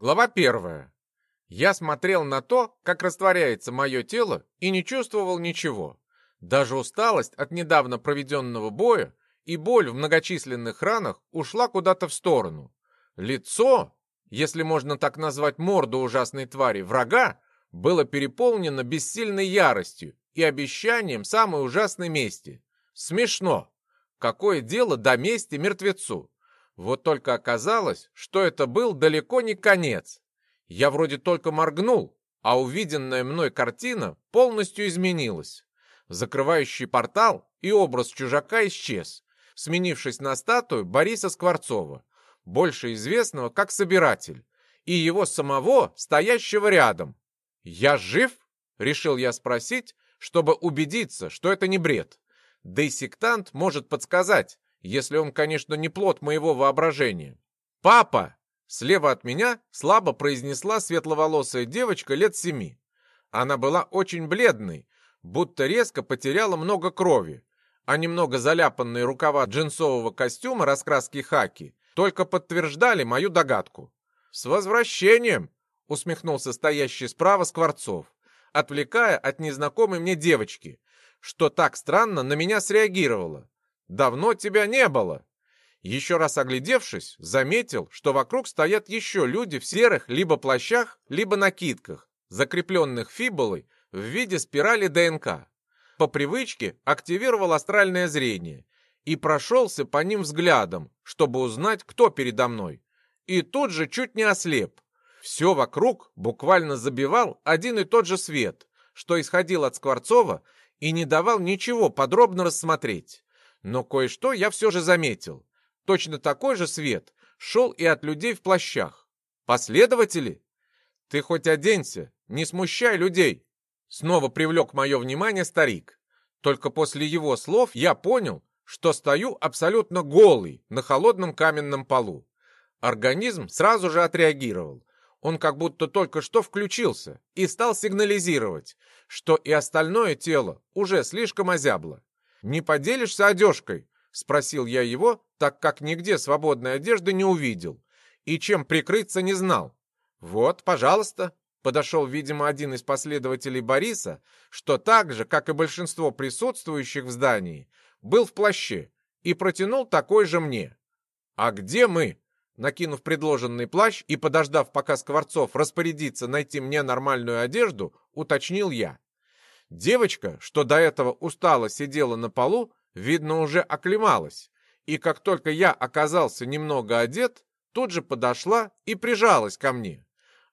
Глава первая. Я смотрел на то, как растворяется мое тело, и не чувствовал ничего. Даже усталость от недавно проведенного боя и боль в многочисленных ранах ушла куда-то в сторону. Лицо, если можно так назвать морду ужасной твари, врага, было переполнено бессильной яростью и обещанием самой ужасной мести. Смешно. Какое дело до мести мертвецу? Вот только оказалось, что это был далеко не конец. Я вроде только моргнул, а увиденная мной картина полностью изменилась. Закрывающий портал и образ чужака исчез, сменившись на статую Бориса Скворцова, больше известного как Собиратель, и его самого, стоящего рядом. «Я жив?» — решил я спросить, чтобы убедиться, что это не бред. Да и сектант может подсказать, если он, конечно, не плод моего воображения. «Папа!» Слева от меня слабо произнесла светловолосая девочка лет семи. Она была очень бледной, будто резко потеряла много крови, а немного заляпанные рукава джинсового костюма раскраски хаки только подтверждали мою догадку. «С возвращением!» — усмехнулся стоящий справа Скворцов, отвлекая от незнакомой мне девочки, что так странно на меня среагировала. Давно тебя не было!» Еще раз оглядевшись, заметил, что вокруг стоят еще люди в серых либо плащах, либо накидках, закрепленных фибулой в виде спирали ДНК. По привычке активировал астральное зрение и прошелся по ним взглядом, чтобы узнать, кто передо мной. И тут же чуть не ослеп. Все вокруг буквально забивал один и тот же свет, что исходил от Скворцова и не давал ничего подробно рассмотреть. Но кое-что я все же заметил. Точно такой же свет шел и от людей в плащах. Последователи? Ты хоть оденься, не смущай людей. Снова привлек мое внимание старик. Только после его слов я понял, что стою абсолютно голый на холодном каменном полу. Организм сразу же отреагировал. Он как будто только что включился и стал сигнализировать, что и остальное тело уже слишком озябло. «Не поделишься одежкой?» — спросил я его, так как нигде свободной одежды не увидел и чем прикрыться не знал. «Вот, пожалуйста», — подошел, видимо, один из последователей Бориса, что так же, как и большинство присутствующих в здании, был в плаще и протянул такой же мне. «А где мы?» Накинув предложенный плащ и подождав, пока Скворцов распорядится найти мне нормальную одежду, уточнил я. Девочка, что до этого устало сидела на полу, видно, уже оклемалась, и как только я оказался немного одет, тут же подошла и прижалась ко мне.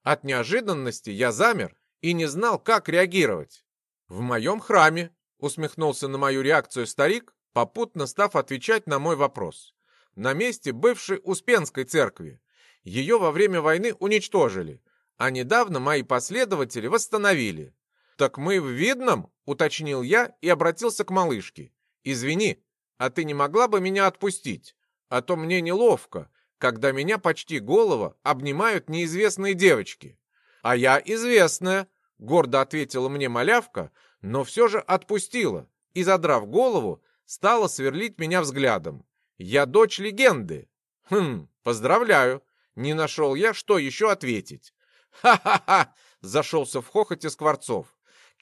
От неожиданности я замер и не знал, как реагировать. «В моем храме», — усмехнулся на мою реакцию старик, попутно став отвечать на мой вопрос. «На месте бывшей Успенской церкви. Ее во время войны уничтожили, а недавно мои последователи восстановили. «Так мы в Видном?» — уточнил я и обратился к малышке. «Извини, а ты не могла бы меня отпустить? А то мне неловко, когда меня почти голова обнимают неизвестные девочки». «А я известная», — гордо ответила мне малявка, но все же отпустила и, задрав голову, стала сверлить меня взглядом. «Я дочь легенды». «Хм, поздравляю». Не нашел я, что еще ответить. «Ха-ха-ха!» — зашелся в хохоте Скворцов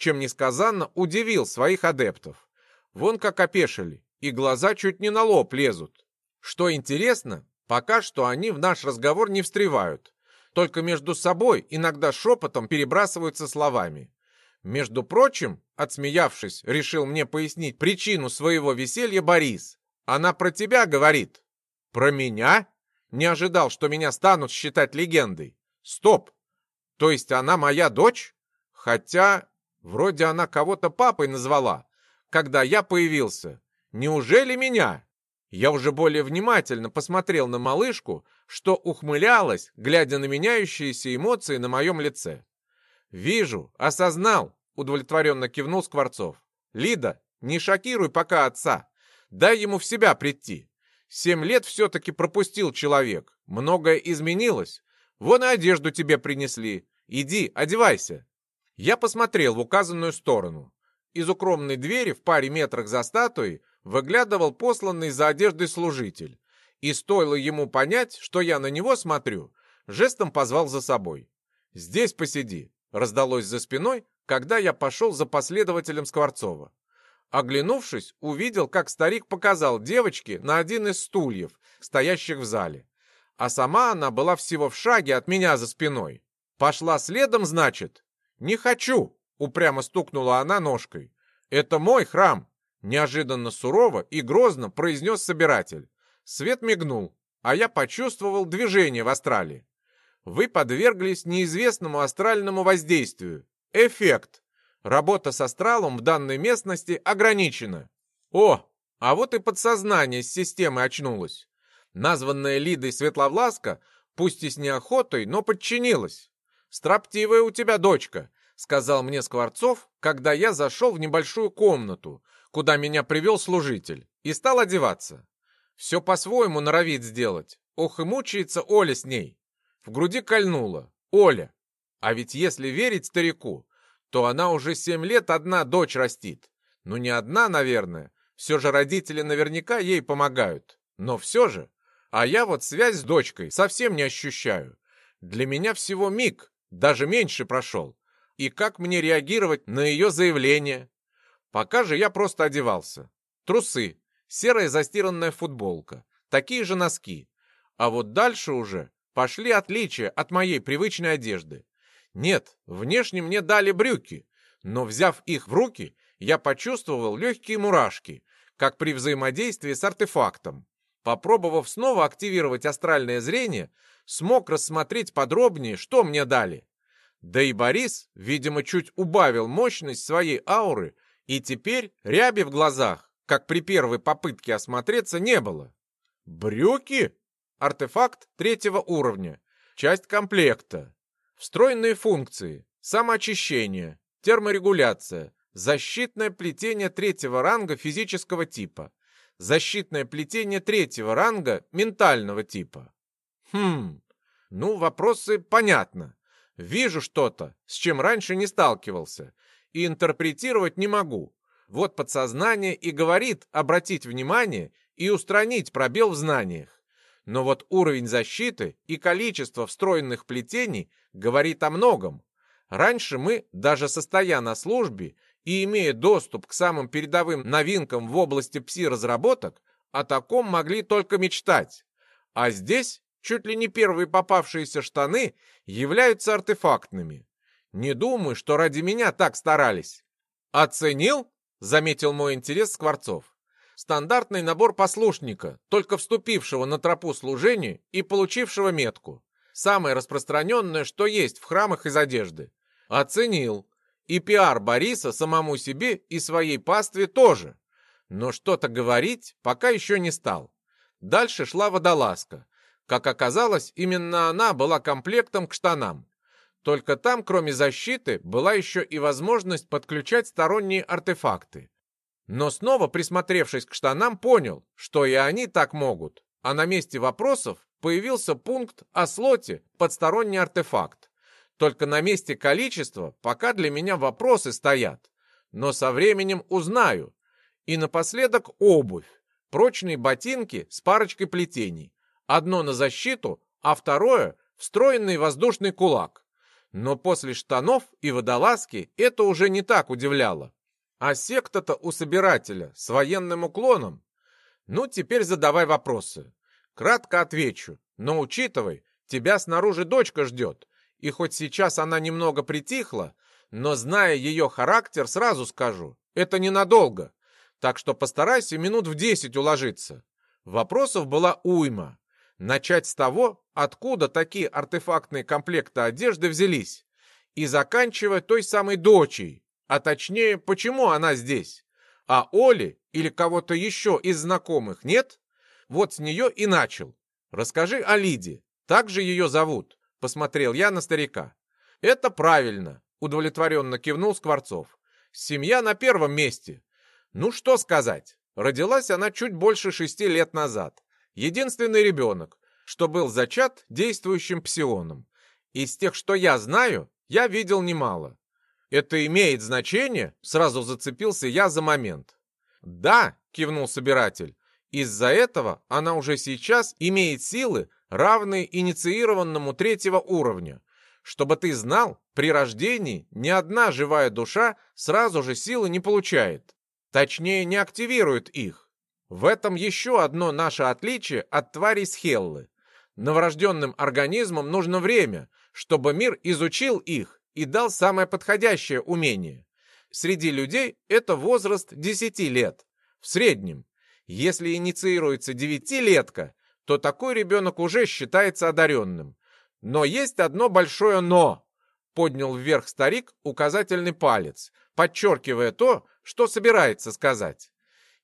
чем несказанно удивил своих адептов. Вон как опешили, и глаза чуть не на лоб лезут. Что интересно, пока что они в наш разговор не встревают, только между собой иногда шепотом перебрасываются словами. Между прочим, отсмеявшись, решил мне пояснить причину своего веселья Борис. Она про тебя говорит. Про меня? Не ожидал, что меня станут считать легендой. Стоп! То есть она моя дочь? Хотя Вроде она кого-то папой назвала, когда я появился. Неужели меня? Я уже более внимательно посмотрел на малышку, что ухмылялась, глядя на меняющиеся эмоции на моем лице. «Вижу, осознал», — удовлетворенно кивнул Скворцов. «Лида, не шокируй пока отца. Дай ему в себя прийти. Семь лет все-таки пропустил человек. Многое изменилось. Вон и одежду тебе принесли. Иди, одевайся». Я посмотрел в указанную сторону. Из укромной двери в паре метрах за статуей выглядывал посланный за одеждой служитель. И стоило ему понять, что я на него смотрю, жестом позвал за собой. «Здесь посиди», — раздалось за спиной, когда я пошел за последователем Скворцова. Оглянувшись, увидел, как старик показал девочке на один из стульев, стоящих в зале. А сама она была всего в шаге от меня за спиной. «Пошла следом, значит?» «Не хочу!» — упрямо стукнула она ножкой. «Это мой храм!» — неожиданно сурово и грозно произнес собиратель. Свет мигнул, а я почувствовал движение в астрале. Вы подверглись неизвестному астральному воздействию. Эффект. Работа с астралом в данной местности ограничена. О, а вот и подсознание с системы очнулось. Названная Лидой Светловласка, пусть и с неохотой, но подчинилась. «Строптивая у тебя дочка», — сказал мне Скворцов, когда я зашел в небольшую комнату, куда меня привел служитель, и стал одеваться. Все по-своему норовит сделать. Ох и мучается Оля с ней. В груди кольнуло. Оля. А ведь если верить старику, то она уже семь лет одна дочь растит. Ну не одна, наверное. Все же родители наверняка ей помогают. Но все же. А я вот связь с дочкой совсем не ощущаю. Для меня всего миг, даже меньше прошел. И как мне реагировать на ее заявление? Пока же я просто одевался. Трусы, серая застиранная футболка, такие же носки. А вот дальше уже пошли отличия от моей привычной одежды. Нет, внешне мне дали брюки, но взяв их в руки, я почувствовал легкие мурашки, как при взаимодействии с артефактом. Попробовав снова активировать астральное зрение, смог рассмотреть подробнее, что мне дали. Да и Борис, видимо, чуть убавил мощность своей ауры, и теперь ряби в глазах как при первой попытке осмотреться, не было. Брюки? Артефакт третьего уровня. Часть комплекта. Встроенные функции. Самоочищение. Терморегуляция. Защитное плетение третьего ранга физического типа. Защитное плетение третьего ранга ментального типа. Хм, ну, вопросы понятно. Вижу что-то, с чем раньше не сталкивался, и интерпретировать не могу. Вот подсознание и говорит обратить внимание и устранить пробел в знаниях. Но вот уровень защиты и количество встроенных плетений говорит о многом. Раньше мы, даже состоя на службе и имея доступ к самым передовым новинкам в области пси-разработок, о таком могли только мечтать. А здесь чуть ли не первые попавшиеся штаны являются артефактными. Не думаю, что ради меня так старались. Оценил? заметил мой интерес Скворцов. Стандартный набор послушника, только вступившего на тропу служения и получившего метку. Самое распространенное, что есть в храмах из одежды. Оценил. И пиар Бориса самому себе и своей пастве тоже. Но что-то говорить пока еще не стал. Дальше шла водолазка. Как оказалось, именно она была комплектом к штанам. Только там, кроме защиты, была еще и возможность подключать сторонние артефакты. Но снова, присмотревшись к штанам, понял, что и они так могут. А на месте вопросов появился пункт о слоте под сторонний артефакт. Только на месте количества пока для меня вопросы стоят. Но со временем узнаю. И напоследок обувь. Прочные ботинки с парочкой плетений. Одно на защиту, а второе — встроенный воздушный кулак. Но после штанов и водолазки это уже не так удивляло. А секта-то у собирателя с военным уклоном. Ну, теперь задавай вопросы. Кратко отвечу, но учитывай, тебя снаружи дочка ждет. И хоть сейчас она немного притихла, но зная ее характер, сразу скажу, это ненадолго. Так что постарайся минут в десять уложиться. Вопросов была уйма. Начать с того, откуда такие артефактные комплекты одежды взялись, и заканчивая той самой дочей, а точнее, почему она здесь. А Оли или кого-то еще из знакомых нет? Вот с нее и начал. Расскажи о Лиде, так же ее зовут, посмотрел я на старика. Это правильно, удовлетворенно кивнул Скворцов. Семья на первом месте. Ну что сказать, родилась она чуть больше шести лет назад. Единственный ребенок, что был зачат действующим псионом. Из тех, что я знаю, я видел немало. Это имеет значение? Сразу зацепился я за момент. Да, кивнул собиратель. Из-за этого она уже сейчас имеет силы, равные инициированному третьего уровня. Чтобы ты знал, при рождении ни одна живая душа сразу же силы не получает. Точнее, не активирует их. В этом еще одно наше отличие от тварей с Хеллы. Новорожденным организмам нужно время, чтобы мир изучил их и дал самое подходящее умение. Среди людей это возраст 10 лет. В среднем. Если инициируется девятилетка, то такой ребенок уже считается одаренным. Но есть одно большое «но», — поднял вверх старик указательный палец, подчеркивая то, что собирается сказать.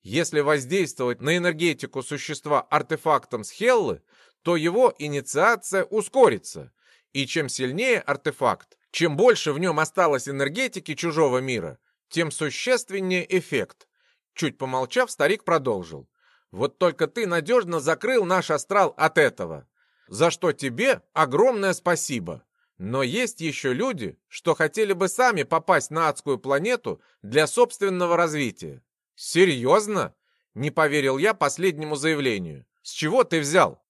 Если воздействовать на энергетику существа артефактом с Хеллы, то его инициация ускорится. И чем сильнее артефакт, чем больше в нем осталось энергетики чужого мира, тем существеннее эффект. Чуть помолчав, старик продолжил. «Вот только ты надежно закрыл наш астрал от этого, за что тебе огромное спасибо. Но есть еще люди, что хотели бы сами попасть на адскую планету для собственного развития». «Серьезно?» — не поверил я последнему заявлению. «С чего ты взял?»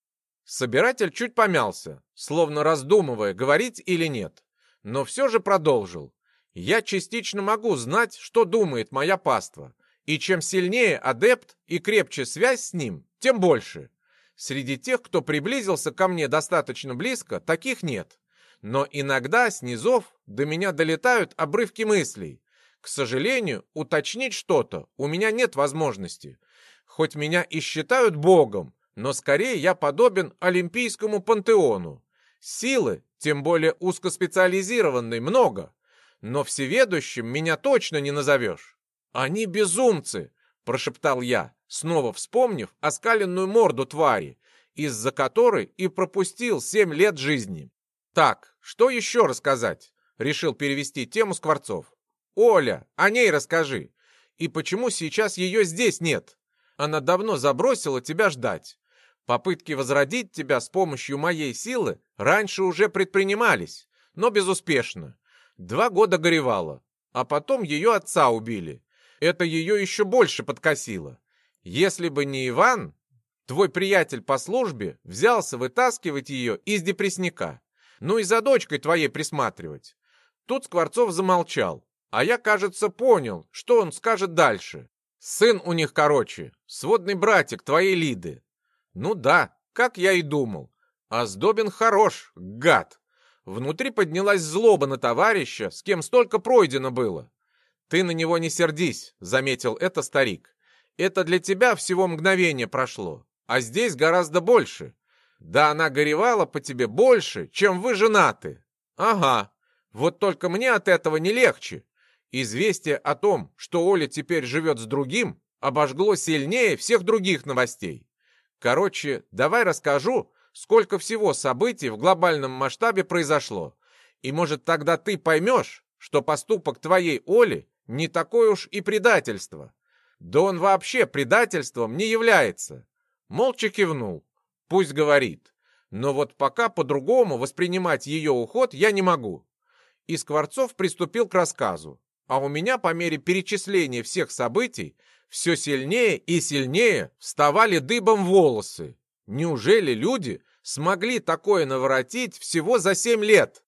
Собиратель чуть помялся, словно раздумывая, говорить или нет. Но все же продолжил. «Я частично могу знать, что думает моя паства. И чем сильнее адепт и крепче связь с ним, тем больше. Среди тех, кто приблизился ко мне достаточно близко, таких нет. Но иногда с низов до меня долетают обрывки мыслей. К сожалению, уточнить что-то у меня нет возможности. Хоть меня и считают богом, но скорее я подобен олимпийскому пантеону. Силы, тем более узкоспециализированной, много. Но всеведущим меня точно не назовешь. «Они безумцы!» — прошептал я, снова вспомнив оскаленную морду твари, из-за которой и пропустил семь лет жизни. «Так, что еще рассказать?» — решил перевести тему Скворцов. «Оля, о ней расскажи. И почему сейчас ее здесь нет? Она давно забросила тебя ждать. Попытки возродить тебя с помощью моей силы раньше уже предпринимались, но безуспешно. Два года горевала, а потом ее отца убили это ее еще больше подкосило. Если бы не Иван, твой приятель по службе взялся вытаскивать ее из депрессника. Ну и за дочкой твоей присматривать. Тут Скворцов замолчал, а я, кажется, понял, что он скажет дальше. Сын у них, короче, сводный братик твоей Лиды. Ну да, как я и думал. А Сдобин хорош, гад. Внутри поднялась злоба на товарища, с кем столько пройдено было. «Ты на него не сердись», — заметил это старик. «Это для тебя всего мгновение прошло, а здесь гораздо больше. Да она горевала по тебе больше, чем вы женаты». «Ага, вот только мне от этого не легче. Известие о том, что Оля теперь живет с другим, обожгло сильнее всех других новостей. Короче, давай расскажу, сколько всего событий в глобальном масштабе произошло. И может тогда ты поймешь, что поступок твоей Оли не такое уж и предательство. Да он вообще предательством не является. Молча кивнул. Пусть говорит. Но вот пока по-другому воспринимать ее уход я не могу. И Скворцов приступил к рассказу. А у меня по мере перечисления всех событий все сильнее и сильнее вставали дыбом волосы. Неужели люди смогли такое наворотить всего за семь лет?